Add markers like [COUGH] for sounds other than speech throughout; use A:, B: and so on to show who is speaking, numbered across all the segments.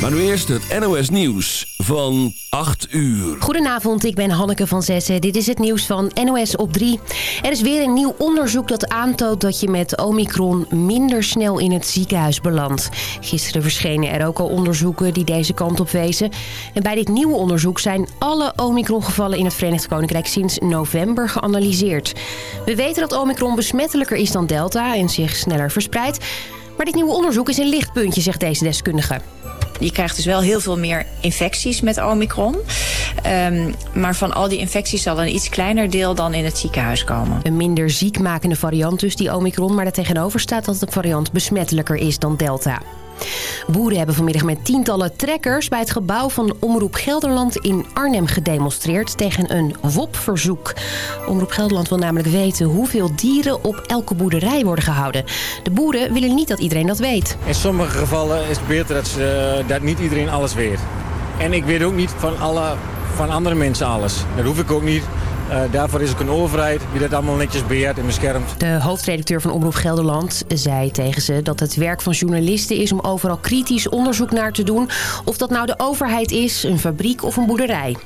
A: Maar nu eerst het NOS Nieuws van 8 uur.
B: Goedenavond, ik ben Hanneke van Zessen. Dit is het nieuws van NOS op 3. Er is weer een nieuw onderzoek dat aantoont dat je met Omicron minder snel in het ziekenhuis belandt. Gisteren verschenen er ook al onderzoeken die deze kant op wezen. En bij dit nieuwe onderzoek zijn alle Omicron-gevallen in het Verenigd Koninkrijk sinds november geanalyseerd. We weten dat Omicron besmettelijker is dan Delta en zich sneller verspreidt. Maar dit nieuwe onderzoek is een lichtpuntje, zegt deze deskundige.
C: Je krijgt dus wel heel veel meer infecties met Omicron. Um, maar van al die infecties zal een iets kleiner deel dan in het ziekenhuis komen.
B: Een minder ziekmakende variant dus, die Omicron. Maar daartegenover staat dat de variant besmettelijker is dan Delta. Boeren hebben vanmiddag met tientallen trekkers bij het gebouw van Omroep Gelderland in Arnhem gedemonstreerd tegen een WOP-verzoek. Omroep Gelderland wil namelijk weten hoeveel dieren op elke boerderij worden gehouden. De boeren willen niet dat iedereen dat weet.
D: In sommige gevallen is het beter dat, ze, eh, dat niet iedereen alles weet. En ik weet ook niet van, alle, van andere mensen alles. Dat hoef ik ook niet. Uh, daarvoor is ook een overheid die dat allemaal netjes beheert en beschermt.
B: De hoofdredacteur van Omroep Gelderland zei tegen ze dat het werk van journalisten is om overal kritisch onderzoek naar te doen. Of dat nou de overheid is, een fabriek of een boerderij.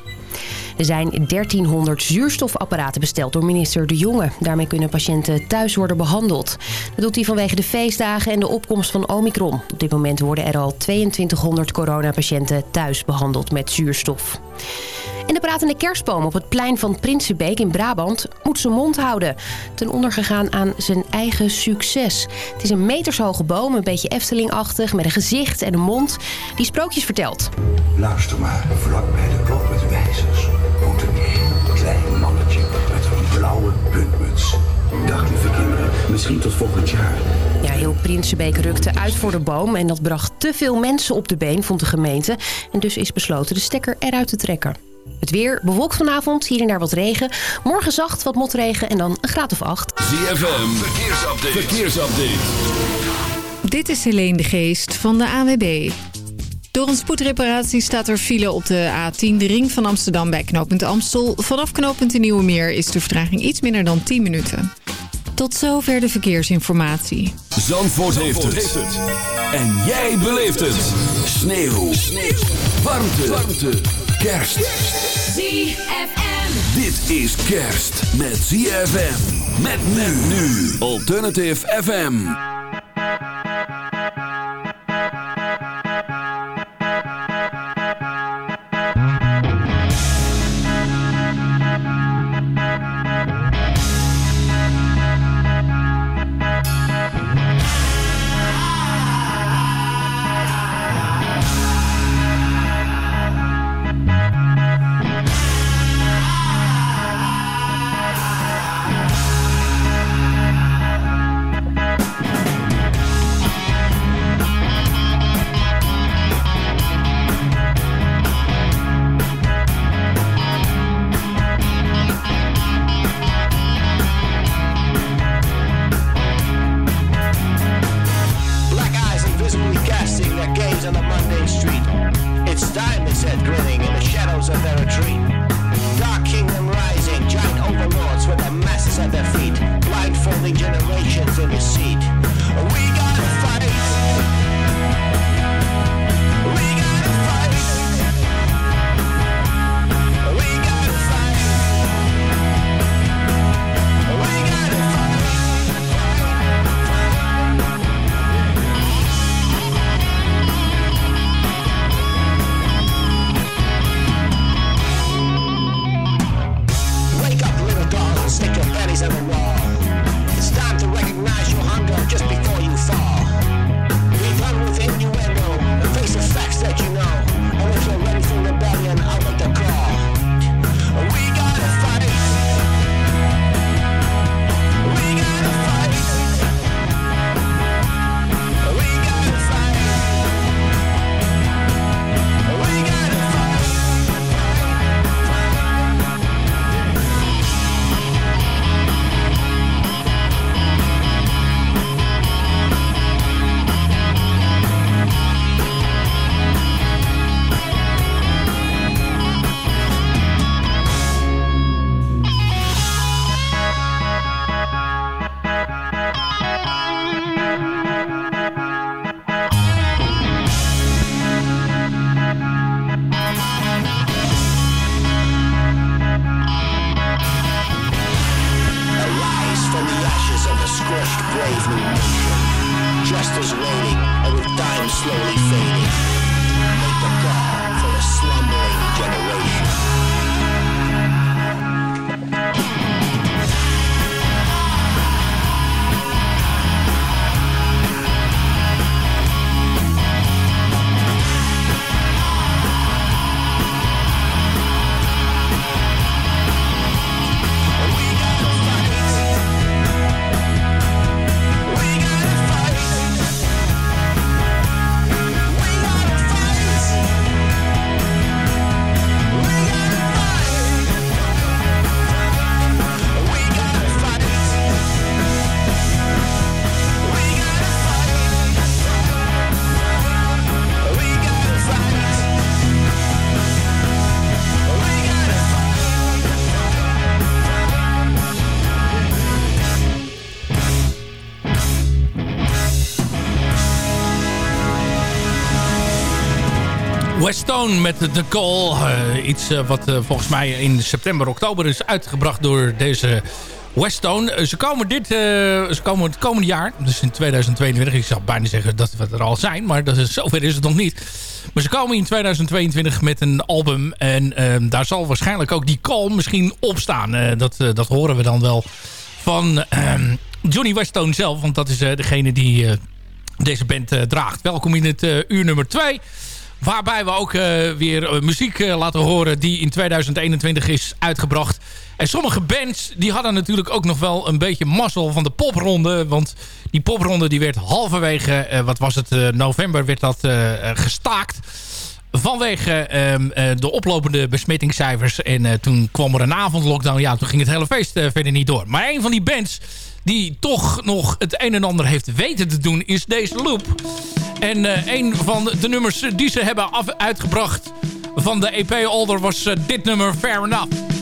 B: Er zijn 1300 zuurstofapparaten besteld door minister De Jonge. Daarmee kunnen patiënten thuis worden behandeld. Dat doet hij vanwege de feestdagen en de opkomst van Omicron. Op dit moment worden er al 2200 coronapatiënten thuis behandeld met zuurstof. En de pratende kerstboom op het plein van Prinsenbeek in Brabant moet zijn mond houden. Ten onder gegaan aan zijn eigen succes. Het is een metershoge boom, een beetje Eftelingachtig, met een gezicht en een mond die sprookjes vertelt.
E: Luister maar, vlak bij de klok met wijzers misschien tot volgend jaar.
B: Ja, heel Prinsenbeek rukte uit voor de boom en dat bracht te veel mensen op de been, vond de gemeente. En dus is besloten de stekker eruit te trekken. Het weer bewolkt vanavond, hier en daar wat regen. Morgen zacht, wat motregen en dan een graad of acht.
A: ZFM, verkeersupdate. verkeersupdate.
F: Dit is Helene de Geest van de AWB. Door een spoedreparatie staat er file op de A10, de ring van Amsterdam bij knooppunt Amstel. Vanaf knooppunt de Nieuwe Meer is de vertraging iets minder dan 10 minuten. Tot zover de verkeersinformatie.
A: Zandvoort, heeft, het. En jij beleeft het. Sneeuw. Sneeuw. Warmte. Warmte. Kerst.
G: ZFM.
A: Dit is kerst met ZFM. Met men nu. Alternative FM.
H: Time, grinning in the shadows of their retreat. Dark kingdom rising, giant overlords with the masses at their feet, blindfolding generations in deceit.
G: Westone met The Call. Uh, iets uh, wat uh, volgens mij in september, oktober is uitgebracht door deze Westone. ze komen dit, ze komen het komende jaar, dus in 2022. Ik zou bijna zeggen dat we er al zijn, maar dat is, zover is het nog niet. Maar ze komen in 2022 met een album. En ehm, daar zal waarschijnlijk ook die call misschien op staan. dat, dat horen we dan wel van ehm, Johnny Westone zelf. Want dat is degene die deze band draagt. Welkom in het uur nummer 2. Waarbij we ook uh, weer uh, muziek uh, laten horen die in 2021 is uitgebracht. En sommige bands die hadden natuurlijk ook nog wel een beetje mazzel van de popronde. Want die popronde die werd halverwege, wat was het, november werd dat gestaakt. Vanwege ehm, de oplopende besmettingscijfers. En toen kwam er een avondlockdown. Ja, toen ging het hele feest verder niet door. Maar een van die bands die toch nog het een en ander heeft weten te doen, is deze loop. En uh, een van de nummers die ze hebben af uitgebracht van de EP Older was uh, dit nummer Fair Enough.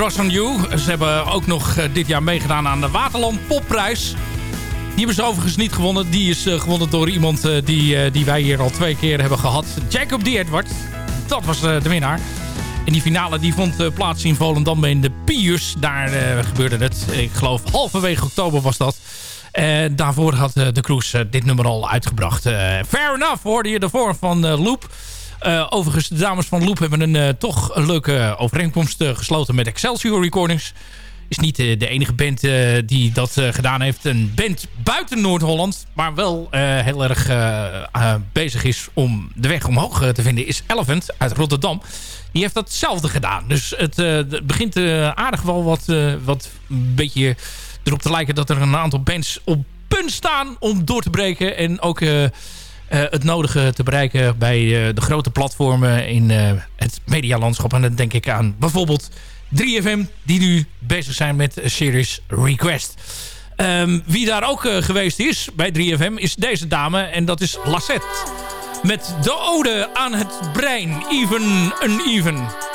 I: Cross on You. Ze hebben ook nog dit jaar meegedaan aan de Waterland Popprijs. Die hebben ze overigens niet gewonnen. Die is gewonnen door iemand die, die wij hier al twee keer hebben gehad. Jacob D. Edward. Dat was de winnaar. En die finale die vond plaats in Volendam in de Pius. Daar gebeurde het. Ik geloof halverwege oktober was dat. Uh, daarvoor had de Cruise dit nummer al uitgebracht. Fair Enough hoorde je ervoor van Loop. Overigens, de dames van Loop hebben een toch een leuke overeenkomst gesloten met Excelsior Recordings. Is niet de enige band die dat gedaan heeft. Een band buiten Noord-Holland, maar wel heel erg bezig is om de weg omhoog te vinden, is Elephant uit Rotterdam. Die heeft datzelfde gedaan. Dus het, begint aardig wel wat, wat een beetje erop te lijken dat er een aantal bands op punt staan om door te breken. En ook het nodige te bereiken bij uh, de grote platformen in het medialandschap. En dan denk ik aan bijvoorbeeld 3FM, die nu bezig zijn met Series Request. Um, wie daar ook geweest is bij 3FM is deze dame en dat is Lassette. Met de ode aan het brein, even uneven.
J: far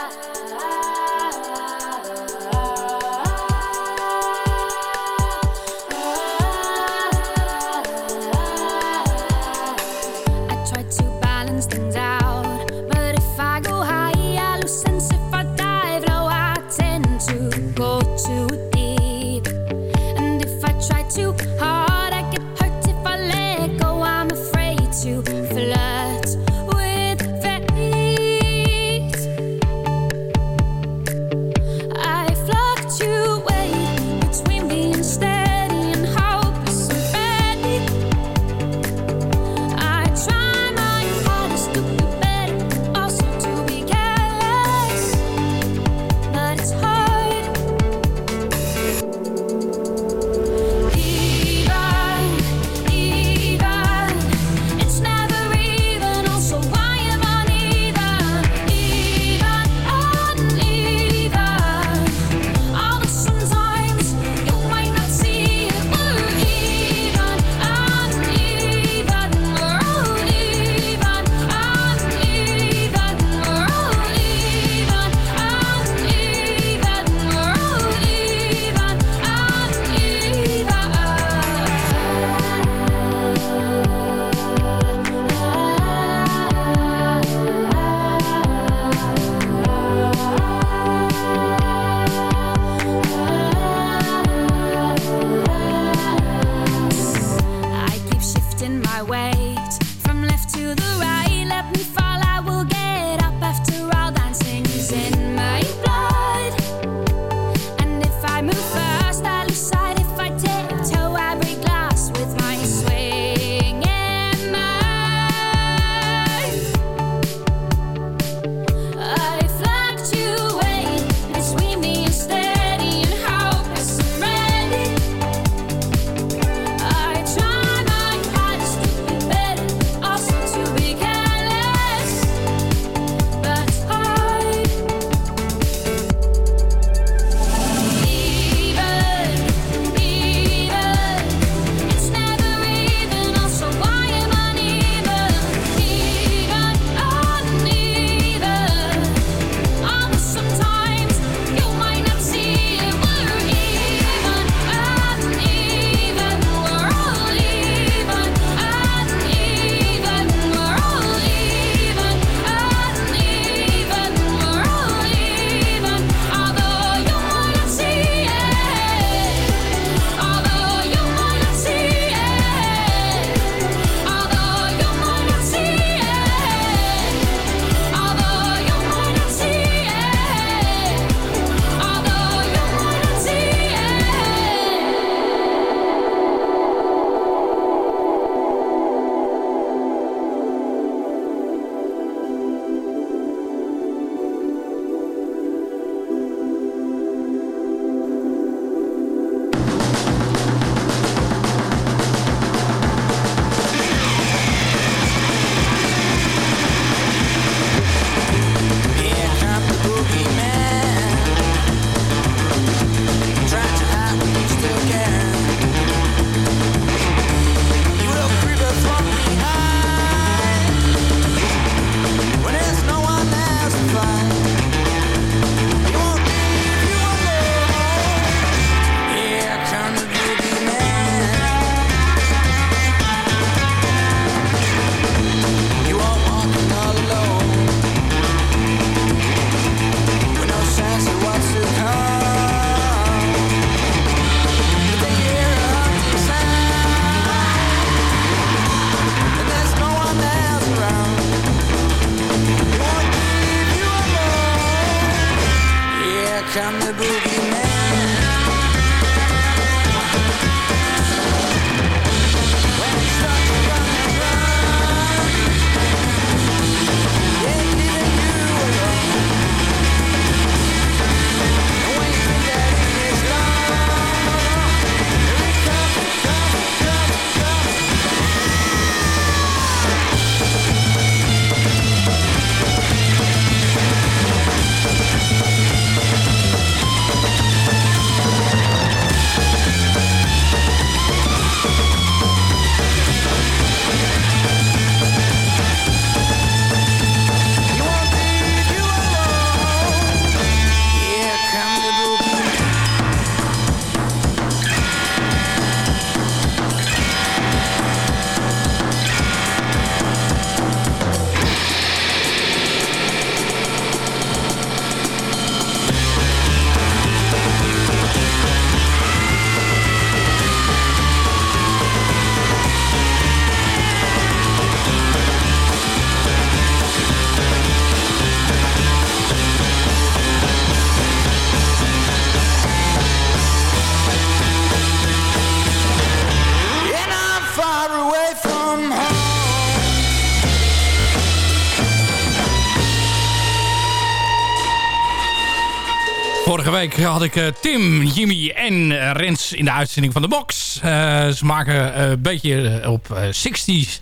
G: had ik uh, Tim, Jimmy en uh, Rens in de uitzending van de box. Uh, ze maken een beetje op 60s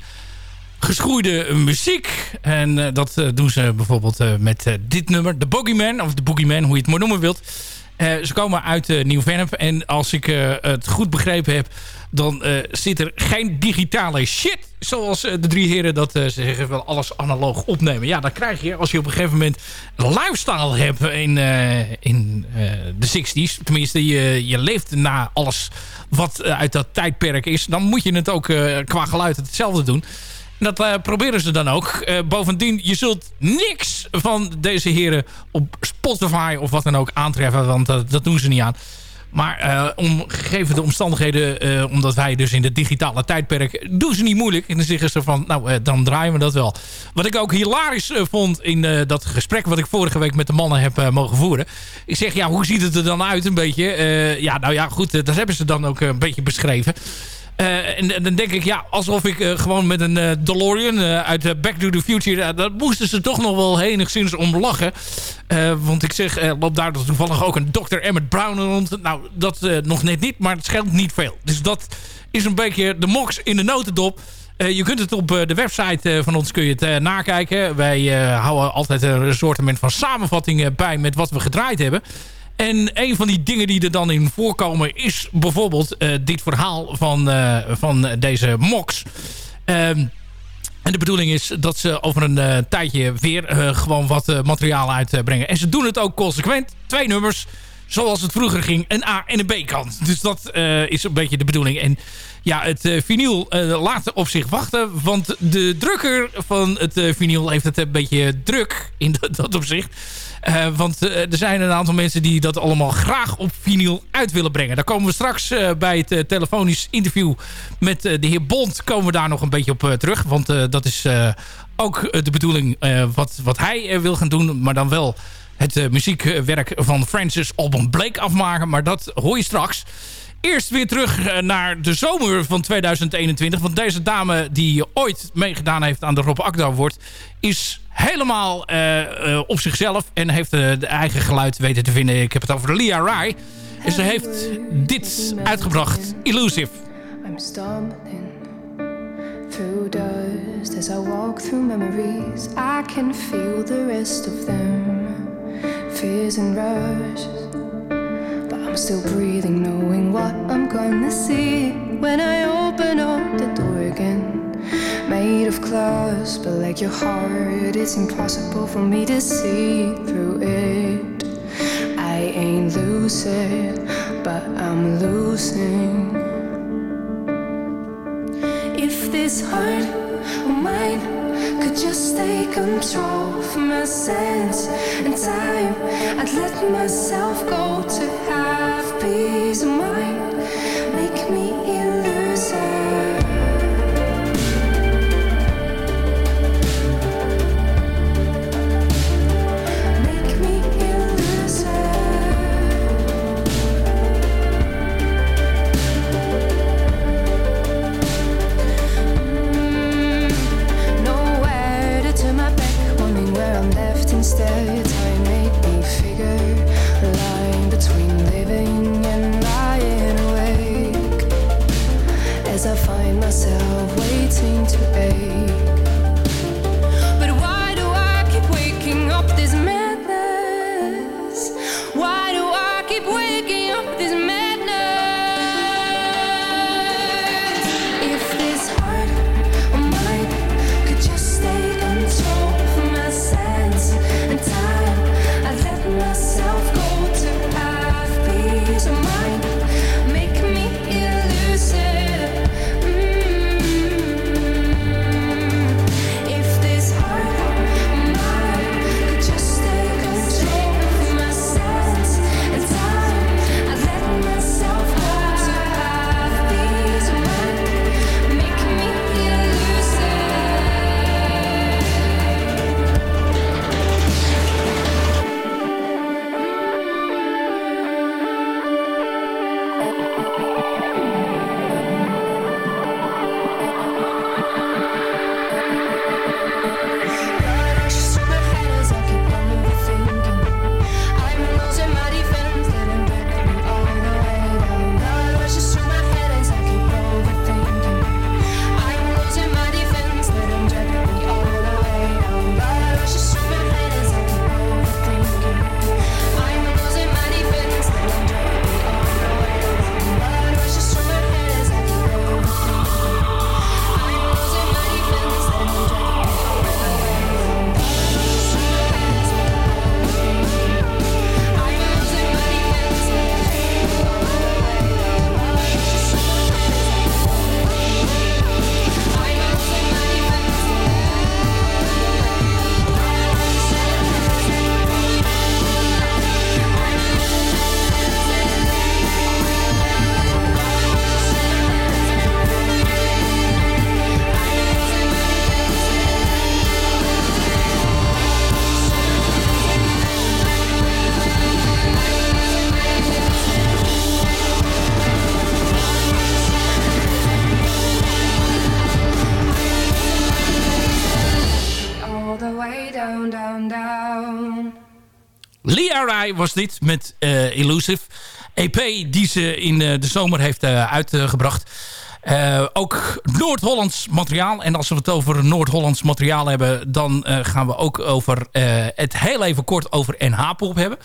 G: geschoeide muziek. En dat doen ze bijvoorbeeld met dit nummer, The Boogeyman. Of The Boogeyman, hoe je het maar noemen wilt. ze komen uit Nieuw-Vennep. En als ik het goed begrepen heb dan uh, zit er geen digitale shit. Zoals uh, de drie heren dat uh, zeggen, wel alles analoog opnemen. Ja, dat krijg je als je op een gegeven moment lifestyle hebt in, in de 60s. Tenminste, je, je leeft na alles wat uit dat tijdperk is. Dan moet je het ook qua geluid hetzelfde doen. En dat proberen ze dan ook. bovendien, je zult niks van deze heren op Spotify of wat dan ook aantreffen. Want dat doen ze niet aan. Maar uh, om gegeven de omstandigheden, uh, omdat wij dus in het digitale tijdperk... doen ze niet moeilijk. En dan zeggen ze van, nou, uh, dan draaien we dat wel. Wat ik ook hilarisch vond in dat gesprek... wat ik vorige week met de mannen heb mogen voeren. Ik zeg, ja, hoe ziet het er dan uit een beetje? ja, nou ja, goed, dat hebben ze dan ook een beetje beschreven. Uh, en, dan denk ik, ja, alsof ik uh, gewoon met een uh, DeLorean uit Back to the Future... dat moesten ze toch nog wel enigszins om lachen. want ik zeg, loopt daar toevallig ook een Dr. Emmett Brown rond. Nou, dat nog net niet, maar het scheelt niet veel. Dus dat is een beetje de mox in de notendop. je kunt het op de website van ons kun je het nakijken. Wij houden altijd een soort van samenvatting bij met wat we gedraaid hebben. En een van die dingen die er dan in voorkomen is bijvoorbeeld uh, dit verhaal van, uh, van deze Mox. Um, en de bedoeling is dat ze over een uh, tijdje weer gewoon wat materiaal uitbrengen. En ze doen het ook consequent. Twee nummers, zoals het vroeger ging, een A- en een B-kant. Dus dat is een beetje de bedoeling. En ja, het vinyl laat op zich wachten. Want de drukker van het vinyl heeft het een beetje druk in [LAUGHS] dat, dat opzicht. Uh, want uh, er zijn een aantal mensen die dat allemaal graag op vinyl uit willen brengen. Daar komen we straks uh, bij het telefonisch interview met de heer Bond... komen we daar nog een beetje op terug. Want dat is ook de bedoeling wat, wat hij wil gaan doen. Maar dan wel het muziekwerk van Francis Alban Blake afmaken. Maar dat hoor je straks eerst weer terug naar de zomer van 2021. Want deze dame die ooit meegedaan heeft aan de Rob Akda wordt... is helemaal uh, op zichzelf en heeft de eigen geluid weten te vinden. Ik heb het over Lia Rai. En ze heeft dit uitgebracht, Illusive. I'm stumbling through dust as I walk through memories. I can feel the rest of them. Fears and rushes. But I'm still breathing knowing what I'm gonna see when I open up the door again. made of glass, but like your heart, it's impossible for me to see through it. I ain't lucid, but I'm losing. If this heart of oh, mine could just take control of my sense and time, I'd let myself go to have peace of mind. baby. Was dit met uh, Elusive. EP die ze in uh, de zomer heeft uh, uitgebracht. ook Noord-Hollands materiaal. En als we het over Noord-Hollands materiaal hebben... dan gaan we ook over het heel even kort over NH-pop hebben.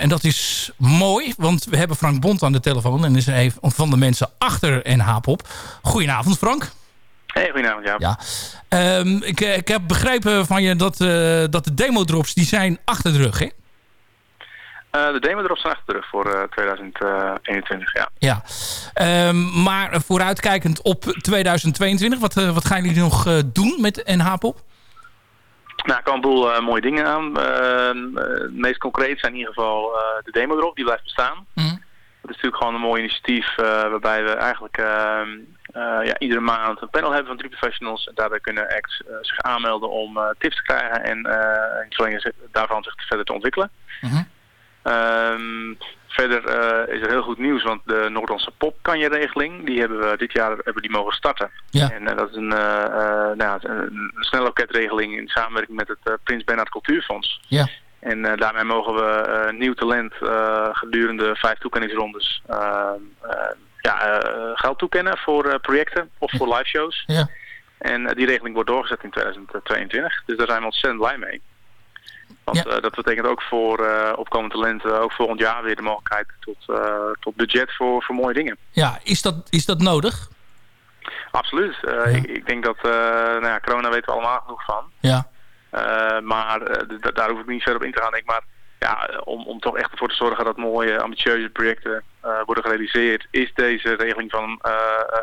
G: en dat is mooi, want we hebben Frank Bond aan de telefoon... en is een van de mensen achter NH-pop. Goedenavond Frank.
K: Hey, goedenavond, ja.
G: ja. Um, ik, ik heb begrepen van je dat, uh, dat de demo-drops die zijn achter de rug, hè?
K: Uh, de demo-drops zijn achter de rug voor uh, 2021, ja.
G: Ja, um, maar vooruitkijkend op 2022, wat, wat gaan jullie nog doen met NH-pop?
K: Nou, er komen een boel mooie dingen aan. Ehm, het meest concreet zijn in ieder geval de demo-drop, die blijft bestaan. Mm. Dat is natuurlijk gewoon een mooi initiatief waarbij we eigenlijk uh, ja, iedere maand een panel hebben van drie professionals. En daarbij kunnen acts zich aanmelden om tips te krijgen en daarvan zich verder te ontwikkelen. -huh. Um, verder is er heel goed nieuws, want de Noord-Hollandse popkanje-regeling, die hebben we dit jaar hebben die mogen starten.
G: Ja.
K: En dat is een, nou, een, in samenwerking met het Prins Bernhard Cultuurfonds.
G: Ja.
K: En uh, daarmee mogen we uh, nieuw talent uh, gedurende vijf toekenningsrondes ja, geld toekennen voor projecten of voor live shows.
G: Ja.
K: En die regeling wordt doorgezet in 2022. Dus daar zijn we ontzettend blij mee. Want
G: ja.
K: dat betekent ook voor opkomende talenten, ook volgend jaar weer de mogelijkheid tot, tot budget voor, voor mooie dingen.
G: Ja, is dat, is dat nodig?
K: Absoluut. Ja. Ik, ik, denk dat, nou ja, corona weten we allemaal genoeg van.
G: Ja.
K: Uh, maar uh, daar hoef ik niet verder op in te gaan. Denk maar ja, om, om toch echt ervoor te zorgen dat mooie, ambitieuze projecten uh, worden gerealiseerd, is deze regeling van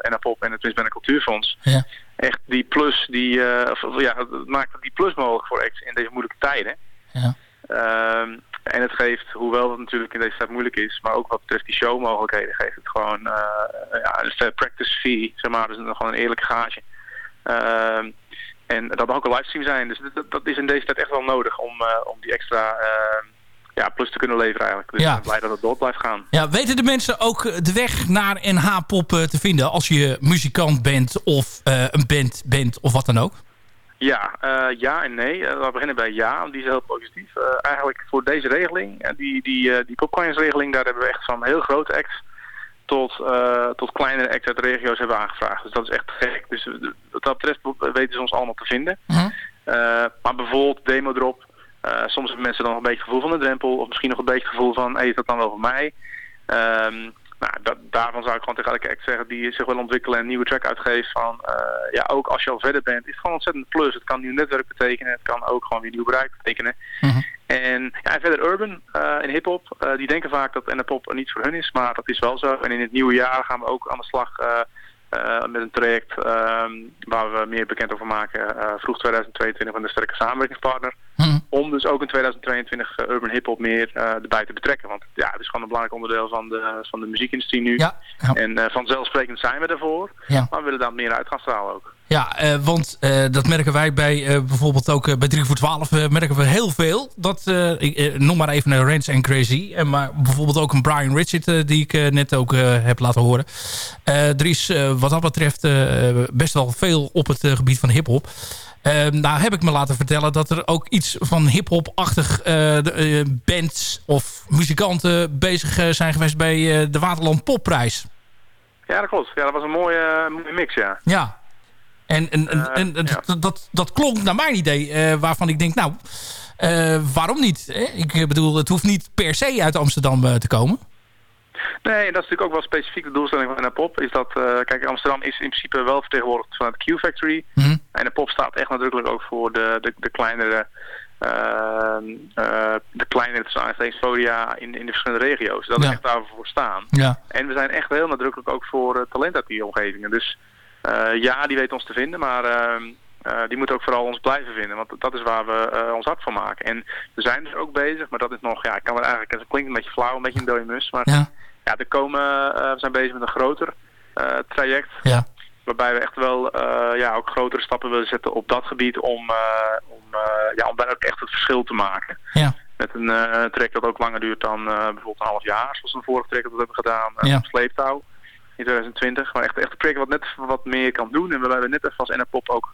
K: NAPOP en het Bernhard Cultuurfonds
G: ja.
K: echt die plus, die, of, ja, het maakt die plus mogelijk voor acts in deze moeilijke tijden.
G: Ja.
K: Ehm, en het geeft, hoewel dat natuurlijk in deze tijd moeilijk is, maar ook wat betreft die showmogelijkheden, geeft het gewoon ja, een fair practice fee, zeg maar, dus gewoon een eerlijke gage. Ehm, en dat mag ook een livestream zijn. Dus dat, dat, is in deze tijd echt wel nodig om, uh, om die extra uh, ja, plus te kunnen leveren eigenlijk. Dus
G: ja.
K: ik ben blij dat het door blijft gaan.
G: Ja, weten de mensen ook de weg naar NH-pop te vinden als je muzikant bent of uh, een band bent of wat dan ook?
K: Ja, ja en nee. we beginnen bij ja, want die is heel positief. eigenlijk voor deze regeling, die, die, die popcoins-regeling, daar hebben we echt van heel grote acts tot, tot kleinere acts uit de regio's hebben aangevraagd. Dus dat is echt gek. Dus wat dat betreft weten ze ons allemaal te vinden.
G: -huh.
K: uh, maar bijvoorbeeld Demodrop. Uh, soms hebben mensen dan nog een beetje gevoel van de drempel. Of misschien nog een beetje gevoel van, hey, is dat dan wel voor mij? Um, nou, dat, daarvan zou ik gewoon tegen elke act zeggen die zich wil ontwikkelen en een nieuwe track uitgeeft. Van, ja, ook als je al verder bent, is het gewoon ontzettend plus. Het kan nieuw netwerk betekenen. Het kan ook gewoon weer nieuw bereik betekenen.
G: -huh.
K: En ja, verder urban uh, en hip-hop, uh, die denken vaak dat NPop niet voor hun is, maar dat is wel zo. En in het nieuwe jaar gaan we ook aan de slag met een traject waar we meer bekend over maken. vroeg 2022 met een sterke samenwerkingspartner.
G: Hm.
K: Om dus ook in 2022 urban hip-hop meer erbij te betrekken. Want ja, het is gewoon een belangrijk onderdeel van de, van de muziekindustrie nu.
G: Ja, ja.
K: En vanzelfsprekend zijn we ervoor,
G: ja.
K: maar we willen daar meer uit gaan stralen ook.
G: Ja, uh, want dat merken wij bij bijvoorbeeld ook bij 3 voor 12 merken we heel veel. Dat, ik noem maar even een Rance and Crazy. En maar bijvoorbeeld ook een Brian Richard die ik net ook heb laten horen. er is wat dat betreft best wel veel op het gebied van hiphop. Nou heb ik me laten vertellen dat er ook iets van hiphop-achtig bands of muzikanten bezig zijn geweest bij de Waterland Popprijs.
K: Ja, dat klopt. Ja, dat was een mooie, mooie mix, ja.
G: Ja, en, en, en, en ja. dat, dat, dat klonk naar mijn idee, waarvan ik denk, nou, waarom niet? Hè? Ik bedoel, het hoeft niet per se uit Amsterdam te komen.
K: Nee, dat is natuurlijk ook wel specifiek de doelstelling van NPop. Is dat, kijk, Amsterdam is in principe wel vertegenwoordigd vanuit de Q-Factory.
G: Mm -hmm.
K: En NPop staat echt nadrukkelijk ook voor de, de, de kleinere... de kleinere podia in, in de verschillende regio's. Dat
G: ja.
K: is echt daarvoor staan.
G: Ja.
K: En we zijn echt heel nadrukkelijk ook voor talent uit die omgevingen. Dus uh, ja, die weten ons te vinden, maar uh, uh, die moeten ook vooral ons blijven vinden. Want dat is waar we ons hard voor maken. En we zijn dus ook bezig, maar dat is nog, ja, ik kan het eigenlijk, het klinkt een beetje flauw, een beetje een dode mus. Maar
G: ja,
K: ja er komen, we zijn bezig met een groter traject.
G: Ja.
K: Waarbij we echt wel ja, ook grotere stappen willen zetten op dat gebied om, om, ja, om daar ook echt het verschil te maken.
G: Ja.
K: Met een traject dat ook langer duurt dan bijvoorbeeld een half jaar, zoals een vorige traject dat we hebben gedaan,
G: ja.
K: op sleeptouw. in 2020. Maar echt, echt een project wat net wat meer kan doen. En waarbij we net even als NRPop ook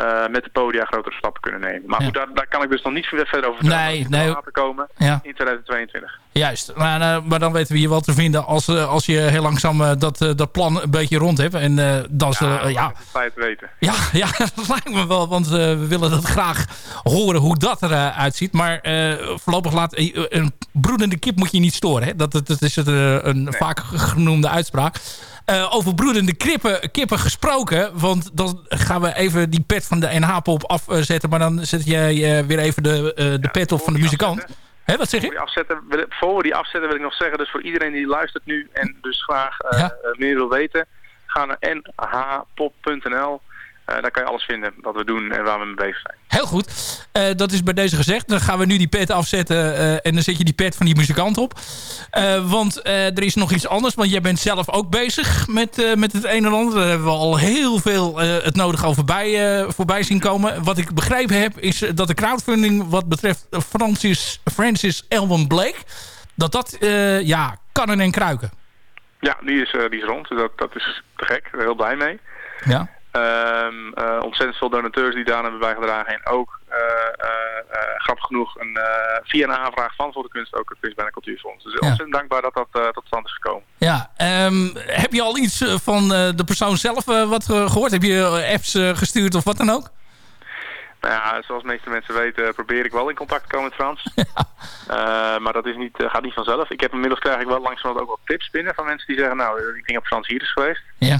K: uh, met de podia grotere stappen kunnen nemen. Maar
G: Ja.
K: goed, daar, daar kan ik dus nog niet verder over vertellen.
G: Nee, nee.
K: later komen
G: Ja.
K: in 2022.
G: Juist, maar, eh, maar dan weten we je wel te vinden als, eh, als je heel langzaam eh, dat, eh, dat plan een beetje rond hebt. En eh, dan zullen eh, ja,
K: Het is weten.
G: Ja, [LAUGHS] ja, dat lijkt me wel, want eh, we willen dat graag horen hoe dat eruit uitziet. Maar eh, voorlopig laat eh, een broedende kip moet je niet storen. Hè? Dat, is het, eh, een vaak genoemde uitspraak. Eh, over broedende kippen, kippen gesproken. Want dan gaan we even die pet van de NH-pop afzetten. Maar dan zet jij eh, weer even de, eh, de pet op van de muzikant. Hè, wat zeg
K: Voor,
G: je?
K: die afzetten, wil, voor we die afzetten wil ik nog zeggen, dus voor iedereen die luistert nu en dus graag
G: Ja.
K: meer wil weten, ga naar nhpop.nl. Eh, daar kan je alles vinden wat we doen en waar we mee bezig zijn.
G: Heel goed. Eh, dat is bij deze gezegd. Dan gaan we nu die pet afzetten. eh, en dan zet je die pet van die muzikant op. Want er is nog iets anders. Want jij bent zelf ook bezig met, met het een en ander. Daar hebben we al heel veel het nodige over bij, eh, voorbij zien komen. Wat ik begrepen heb is dat de crowdfunding wat betreft Francis, Francis Elwin Blake... dat dat ja, kannen en kruiken.
K: Ja, die is, die is rond, dat, dat is te gek. Daar ben ik heel blij mee.
G: Ja.
K: Eh, ontzettend veel donateurs die daar hebben bijgedragen. En ook, eh, grappig genoeg, een, via een aanvraag van Voor de Kunst ook het Kunstbijna Cultuurfonds. Dus
G: Ja.
K: ontzettend dankbaar dat dat tot stand is gekomen.
G: Ja, ehm, heb je al iets van de persoon zelf wat eh, gehoord? Heb je apps gestuurd of wat dan ook?
K: Nou ja, zoals de meeste mensen weten probeer ik wel in contact te komen met Frans. [LAUGHS] Maar dat is niet, gaat niet vanzelf. Ik heb inmiddels krijg ik wel langzamerhand ook wat tips binnen van mensen die zeggen, nou, ik denk op Frans hier is geweest.
G: Ja.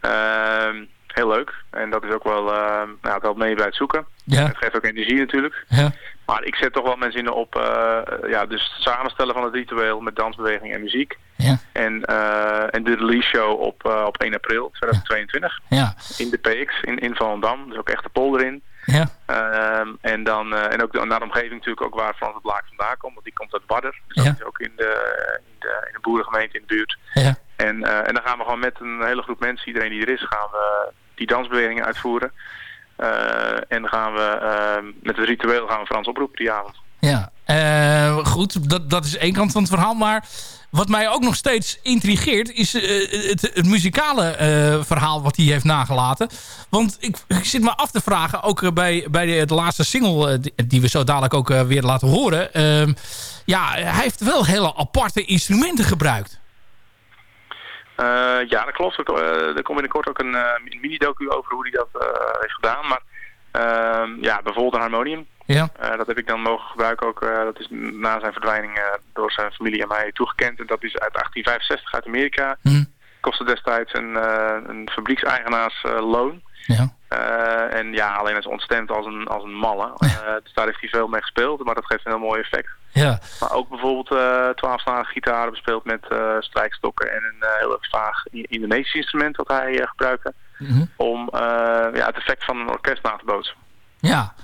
K: Ehm, heel leuk. En dat is ook wel, eh, nou, het helpt mee bij het zoeken.
G: Ja.
K: Het geeft ook energie natuurlijk.
G: Ja.
K: Maar ik zet toch wel mensen in op, eh, ja, dus het samenstellen van het ritueel met dansbeweging en muziek.
G: Ja.
K: En, eh, en de release show op, eh, op 1 april 2022
G: Ja.
K: in de PX in, in Volendam. Dus ook echt de polder in.
G: Ja.
K: Ehm, en, dan, en ook de, naar de omgeving natuurlijk ook waar Frans het Blaak vandaan komt. Want die komt uit Badder. Dus
G: Ja.
K: dat is ook in de, in, de, in de boerengemeente in de buurt.
G: Ja.
K: En, en dan gaan we gewoon met een hele groep mensen, iedereen die er is, gaan we die dansbewegingen uitvoeren. Eh, en dan gaan we eh, met het ritueel gaan we Frans oproepen die avond.
G: Ja, Eh, goed, dat, dat is één kant van het verhaal. Maar wat mij ook nog steeds intrigeert... is het, het muzikale verhaal wat hij heeft nagelaten. Want ik, ik zit me af te vragen... ook bij, bij de, laatste single... die, we zo dadelijk ook weer laten horen... ehm, ja, hij heeft wel hele aparte instrumenten gebruikt.
K: Eh, ja, dat klopt. Er, eh, er komt binnenkort ook een, eh, mini-docu over hoe hij dat heeft gedaan. Maar ehm, ja, bijvoorbeeld een harmonium.
G: Ja.
K: Dat heb ik dan mogen gebruiken ook. dat is na zijn verdwijning door zijn familie en mij toegekend. En dat is uit 1865 uit Amerika.
G: Hm.
K: Kostte destijds een, een fabriekseigenaars eh, loon.
G: Ja.
K: Eh, en ja, alleen hij is ontstemd als een, als een malle. [LAUGHS] Eh, dus daar heeft hij veel mee gespeeld, maar dat geeft een heel mooi effect.
G: Ja.
K: Maar ook bijvoorbeeld eh twaalfsnarige gitaren bespeeld met strijkstokken en een heel erg vaag Indonesisch instrument dat hij gebruikte.
G: Mhm.
K: Om ja, het effect van een orkest na te bootsen.
G: Ja.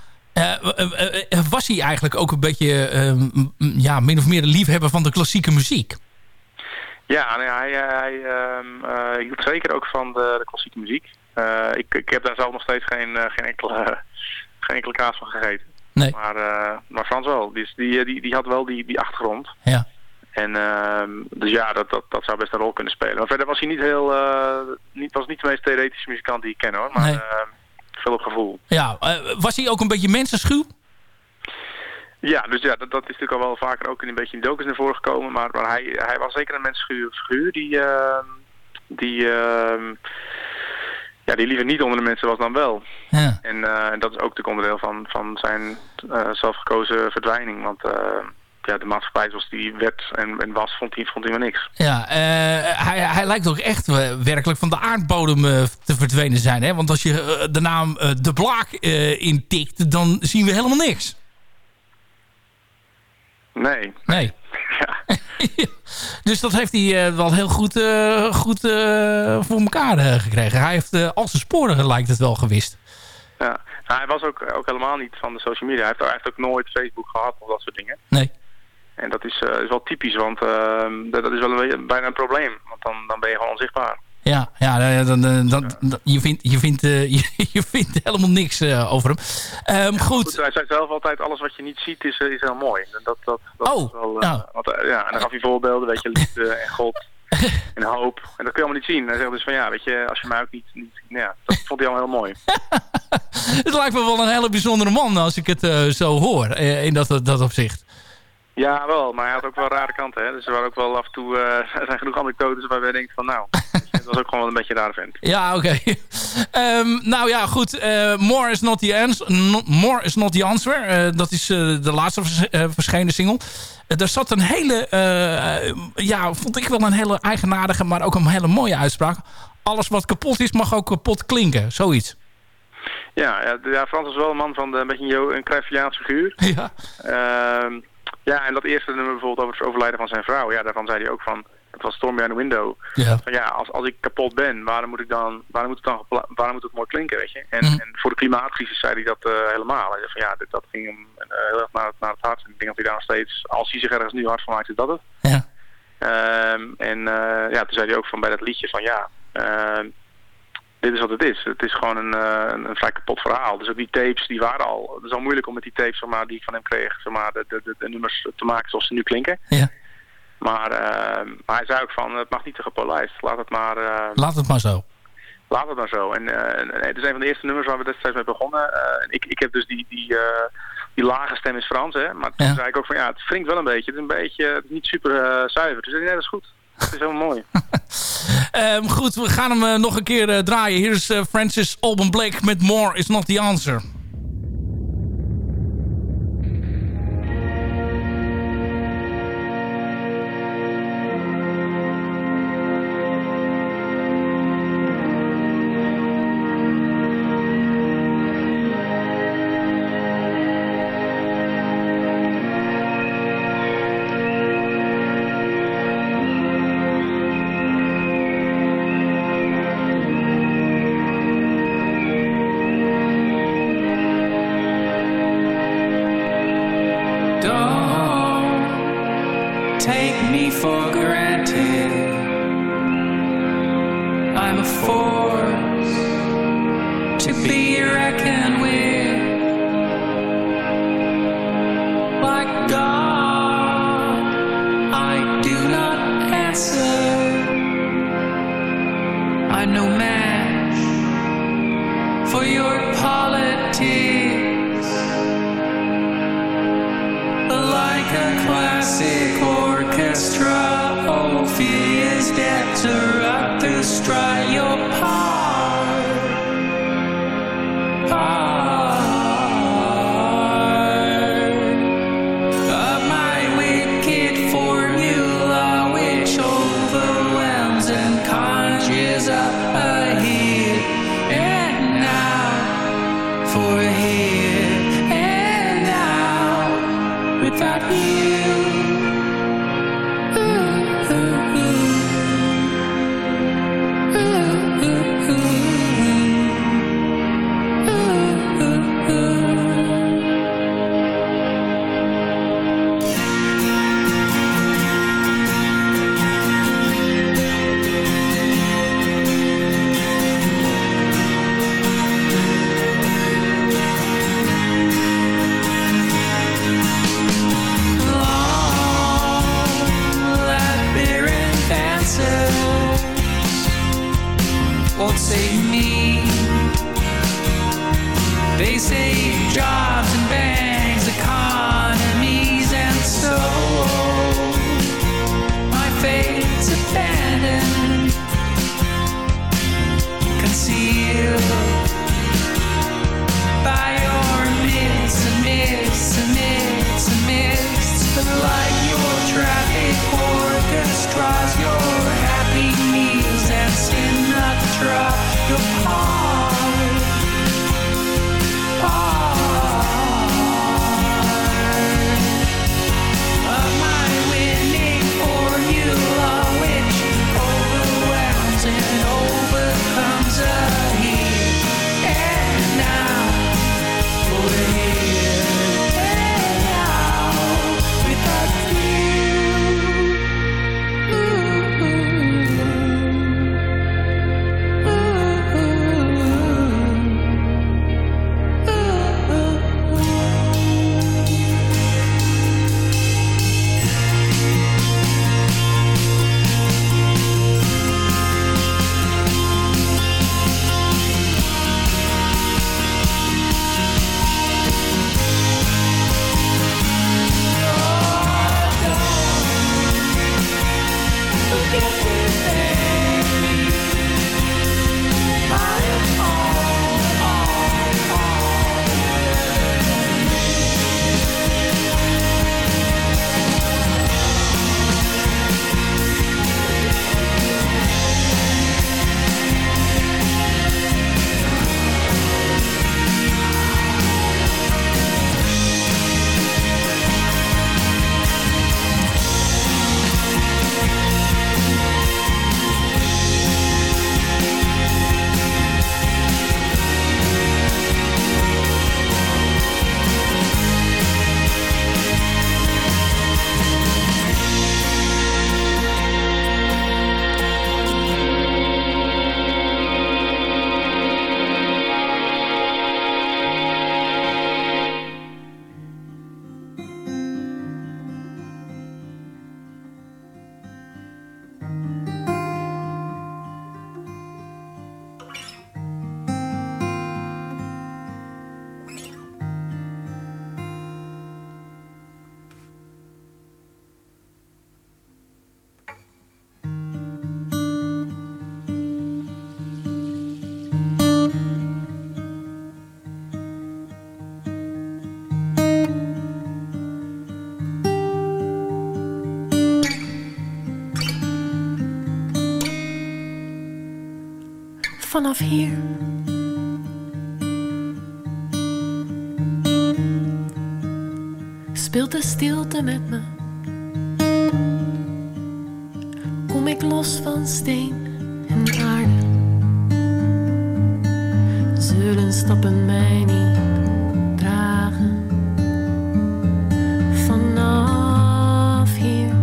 G: Was hij eigenlijk ook een beetje... eh, m- m- ja, min of meer een liefhebber van de klassieke muziek?
K: Ja, nee, hij, hij ehm, eh, hield zeker ook van de, de klassieke muziek. Eh, ik, ik heb daar zelf nog steeds geen, eh, geen, enkele, [LAUGHS] geen enkele kaas van gegeten.
G: Nee.
K: Maar, eh, maar Frans wel. Dus die, die, die had wel die, die achtergrond.
G: Ja.
K: En ehm, dus ja, dat, dat, dat zou best een rol kunnen spelen. Maar verder was hij niet heel, niet, was niet de meest theoretische muzikant die ik ken hoor. Maar
G: Nee.
K: ehm, veel op gevoel.
G: Ja, was hij ook een beetje mensenschuw?
K: Ja, dus ja, dat, dat is natuurlijk al wel vaker ook in een beetje in de docus naar voren gekomen. Maar, maar hij, hij was zeker een mensenschuw figuur die, ehm, die, ja, die liever niet onder de mensen was dan wel.
G: Ja.
K: En, eh, dat is ook natuurlijk onderdeel van, van zijn eh, zelfgekozen verdwijning. Want eh, ja, de maatschappij zoals die werd en, en was, vond hij, vond hij maar niks.
G: Ja, hij, hij lijkt ook echt werkelijk van de aardbodem te verdwenen zijn. Hè? Want als je de naam De Blaak intikt, dan zien we helemaal niks.
K: Nee.
G: Nee. [LAUGHS] dus dat heeft hij eh, wel heel goed, eh, goed eh, voor elkaar gekregen. Hij heeft eh, al zijn sporen lijkt het wel gewist.
K: Ja. Nou, hij was ook, ook helemaal niet van de social media. Hij heeft, hij heeft ook nooit Facebook gehad of dat soort dingen.
G: Nee.
K: En dat is, is wel typisch, want ehm, dat, dat is wel een, beetje- bijna een probleem. Want dan, dan ben je gewoon onzichtbaar.
G: Ja, ja eh, dan, dan, dan, je, vindt, je, vindt, eh, [LAUGHS] je, je vindt helemaal niks eh, over hem. Ehm, goed.
K: Goed, hij zei zelf altijd, alles wat je niet ziet is, eh, is heel mooi. En Dat, dat, dat
G: Oh,
K: is wel, eh,
G: nou.
K: want, eh, ja, en dan gaf hij voorbeelden, weet je, liefde [LAUGHS] en God. en hoop. En dat kun je allemaal niet zien. Hij zegt dus van ja, weet je, als je mij ook niet... niet ja, dat vond hij allemaal heel mooi. [LAUGHS]
L: het lijkt me wel een hele bijzondere man als ik het zo hoor, in dat, dat opzicht.
K: Ja, wel. Maar hij had ook wel rare kanten. Hè? Dus er waren ook wel af en toe... Uh, er zijn genoeg anekdotes waar wij denken van nou... dat was ook gewoon wel een beetje een rare vent.
L: Ja, oké. Okay. [LAUGHS] um, nou ja, goed. Uh, more, is not the answer, more is not the answer. Uh, dat is de laatste vers verschenen single. er zat een hele... ja, vond ik wel een hele eigenaardige... maar ook een hele mooie uitspraak. Alles wat kapot is, mag ook kapot klinken. Zoiets.
K: Ja, ja, ja Frans is wel een man van de, een beetje een, Cruyffiaans figuur. [LAUGHS]
L: Ja.
K: Uh, ja, en dat eerste nummer bijvoorbeeld over het overlijden van zijn vrouw. Ja, daarvan zei hij ook van, het was Storm Behind the Window.
L: Ja,
K: van, ja als, als ik kapot ben, waarom moet, ik dan, waarom moet, het dan waarom moet het mooi klinken, weet je? En, mm. en voor de klimaatcrisis zei hij dat uh, helemaal. Hij zei van, ja, dit, dat ging hem uh, heel erg naar, naar het hart. En ik denk dat hij daar nog steeds, als hij zich ergens nu hard van maakt, is dat het.
L: Ja.
K: Um, en uh, ja, toen zei hij ook van bij dat liedje van, ja... Uh, dit is wat het is. Het is gewoon een, een, vrij kapot verhaal. Dus ook die tapes, die waren al... Het is al moeilijk om met die tapes zeg maar, die ik van hem kreeg, zeg maar, de, de, de, de nummers te maken zoals ze nu klinken.
L: Ja.
K: Maar, maar hij zei ook van, het mag niet te gepolijst. Laat het maar... Uh,
L: Laat het maar zo.
K: Laat het maar zo. En het is een van de eerste nummers waar we destijds mee begonnen. ik, ik heb dus die, die, die lage stem in Frans, hè. Maar toen ja. zei ik ook van, ja, het wringt wel een beetje. Het is een beetje, het is niet super zuiver. Dus nee, dat is goed. Het is helemaal mooi.
L: um, [LAUGHS] goed, we gaan hem uh, nog een keer uh, draaien. Hier is Francis Alban Blake met More is not the answer.
M: for They say jobs and banks, economies and so My fate's abandoned Concealed By your myths and myths and myths and myths. But like your traffic orchestras vanaf hier. Speelt de stilte met me. Kom ik los van steen en aarde. Zullen stappen mij niet dragen. Hier.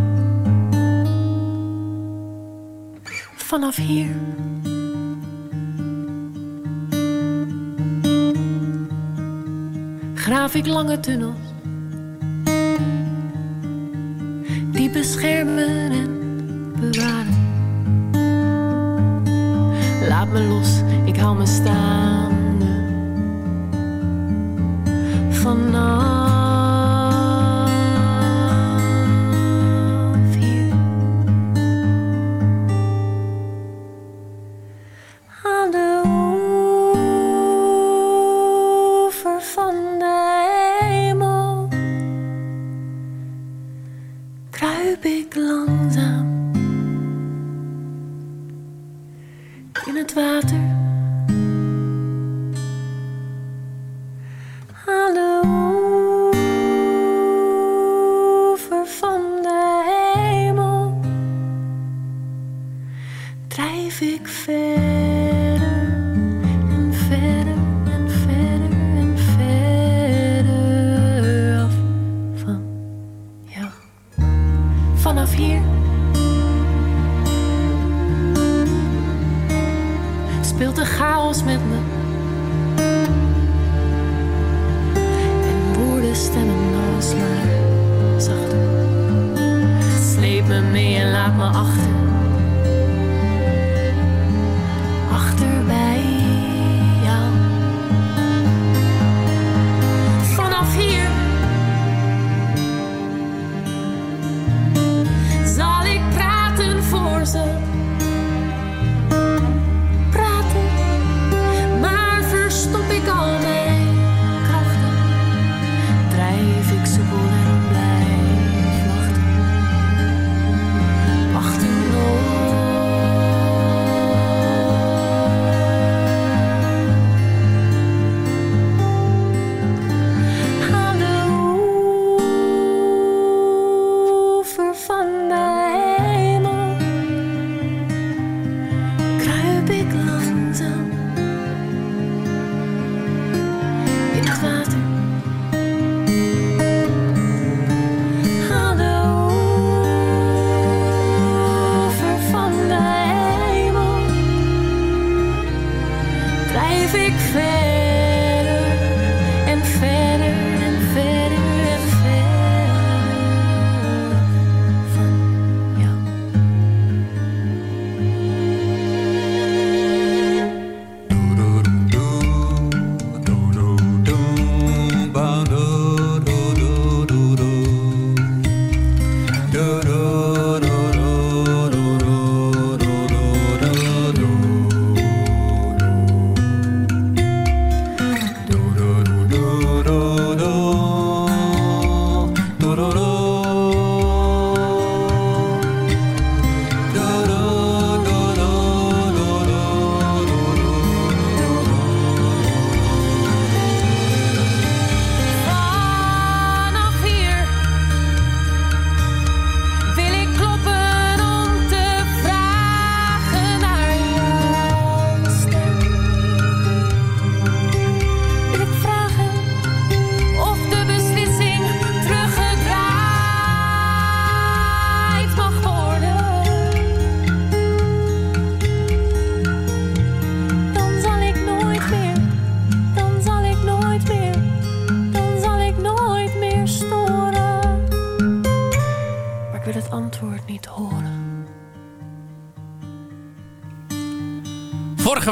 M: Vanaf hier. Graaf ik lange tunnels. Die beschermen
N: en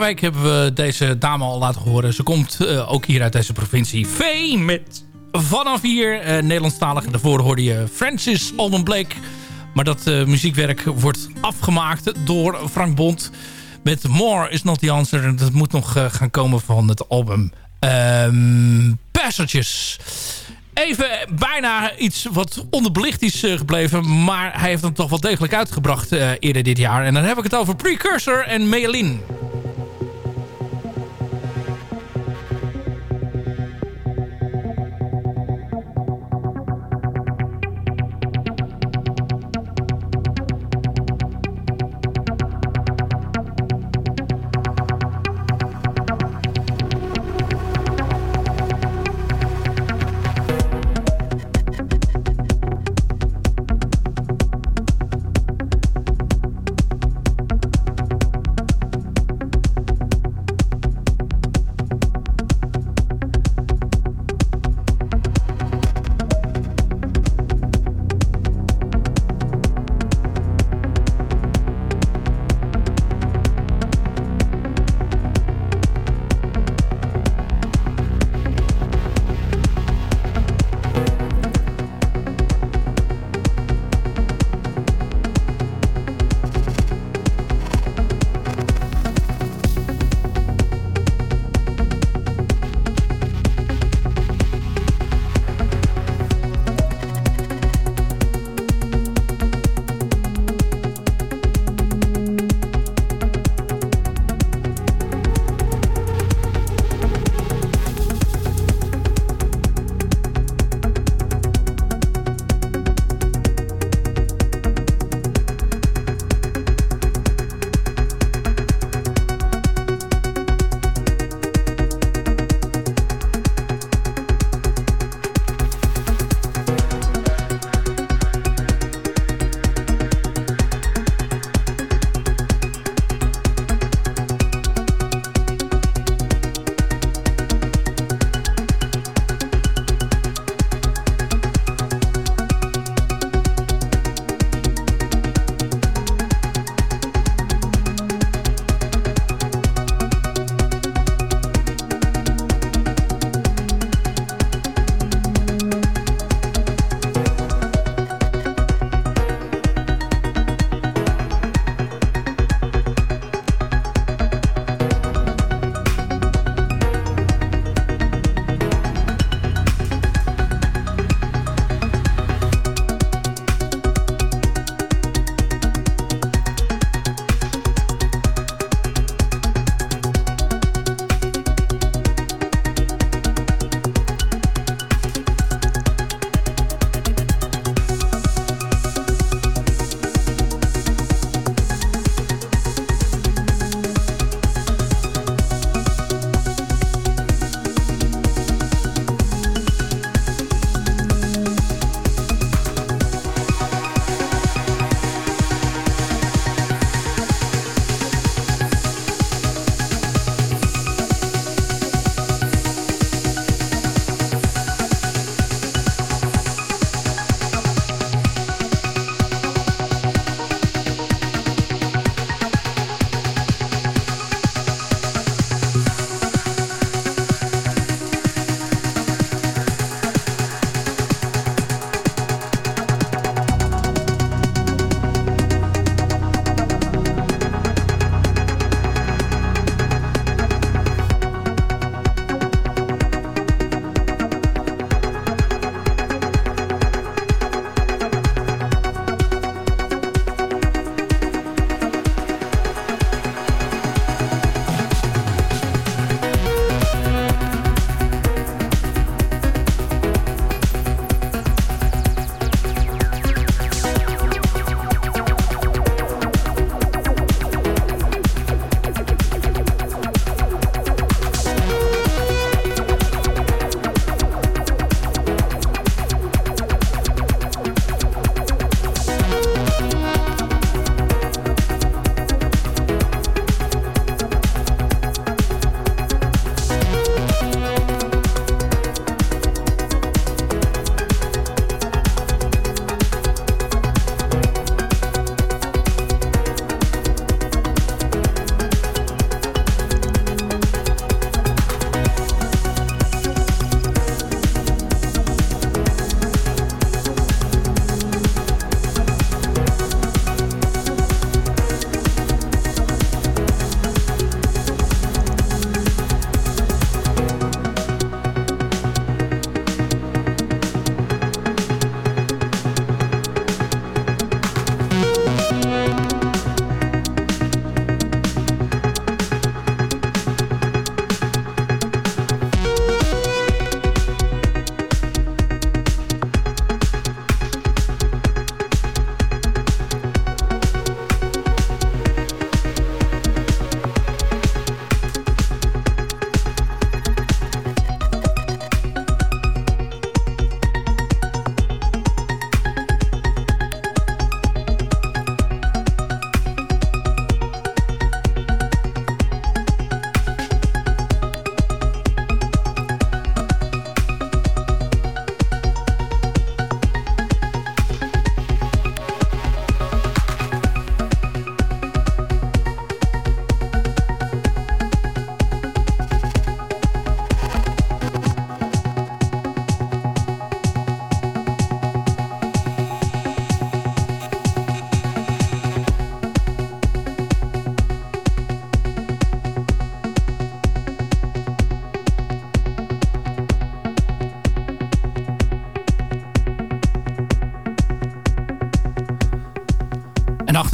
N: week hebben we deze dame al laten horen. Ze komt eh, ook hier uit deze provincie. V met vanaf hier eh Nederlandstalig. Daarvoor hoorde je Francis Alban Blake. Maar dat eh, muziekwerk wordt afgemaakt door Frank Bond. Met More is not the answer. Dat moet nog gaan komen van het album ehm, Passages. Even bijna iets wat onderbelicht is gebleven. Maar hij heeft hem toch wel degelijk uitgebracht eerder dit jaar. En dan heb ik het over Precursor en Meelin.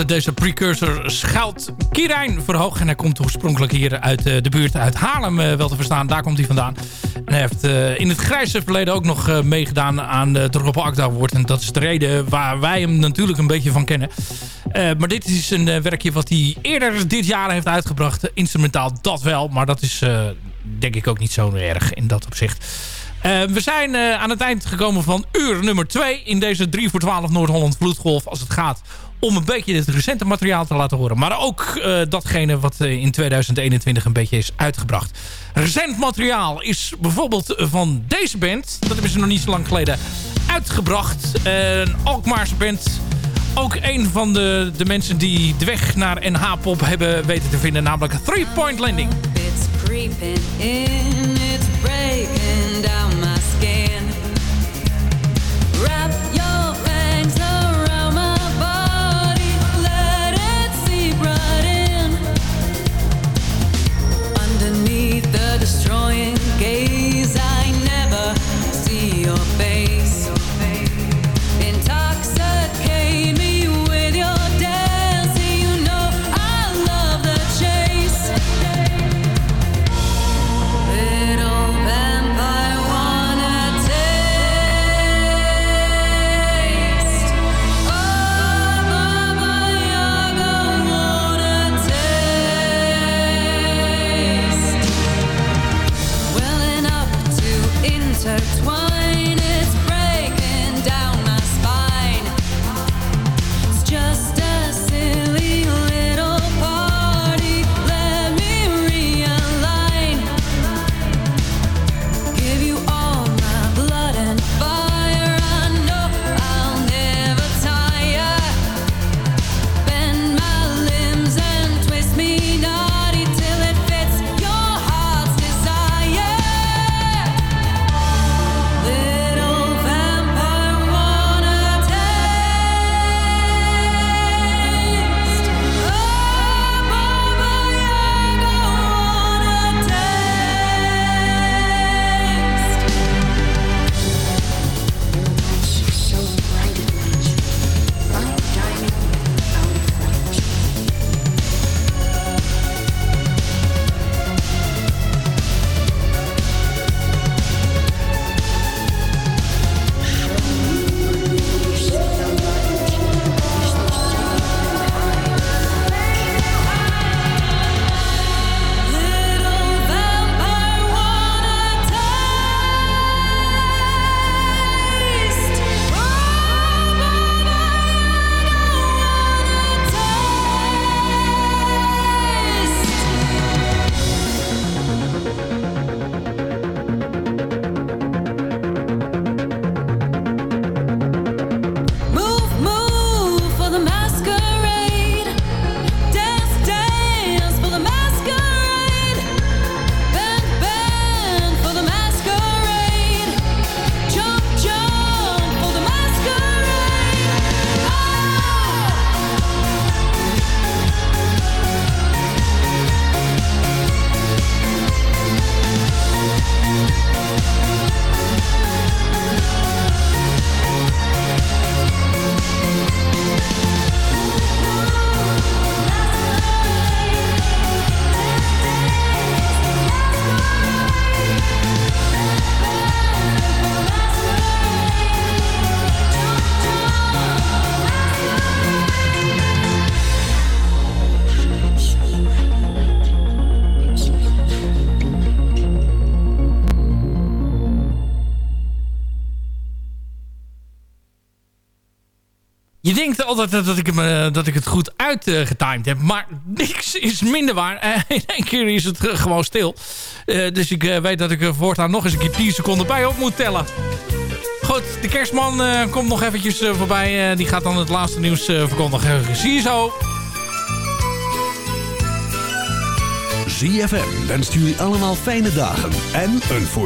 G: Deze precursor schuilt Kirijn Verhoog. En hij komt oorspronkelijk hier uit de buurt uit Haarlem wel te verstaan. Daar komt hij vandaan. En hij heeft in het grijze verleden ook nog meegedaan aan de Rob Akda Award. En dat is de reden waar wij hem natuurlijk een beetje van kennen. maar dit is een werkje wat hij eerder dit jaar heeft uitgebracht. Instrumentaal dat wel, maar dat is denk ik ook niet zo erg in dat opzicht. We zijn aan het eind gekomen van uur nummer 2 in deze 3 voor 12 Noord-Holland Vloedgolf. Als het gaat om een beetje het recente materiaal te laten horen. Maar ook uh, datgene wat in 2021 een beetje is uitgebracht. Recent materiaal is bijvoorbeeld van deze band. Dat hebben ze nog niet zo lang geleden uitgebracht. Een Alkmaarse band. Ook een van de, de mensen die de weg naar NH-pop hebben weten te vinden. Namelijk Three Point Landing. It's creeping in, it's altijd dat ik, eh, dat ik het goed uitgetimed heb. Maar niks is minder waar. Eh, [LAUGHS] in één keer is het eh, gewoon stil. Eh, dus ik eh, weet dat ik er voortaan nog eens een keer 10 seconden bij op moet tellen. Goed, de kerstman eh, komt nog eventjes eh, voorbij. Eh, die gaat dan het laatste nieuws eh, verkondigen. Zie je zo.
A: ZFM wenst jullie allemaal fijne dagen en een voor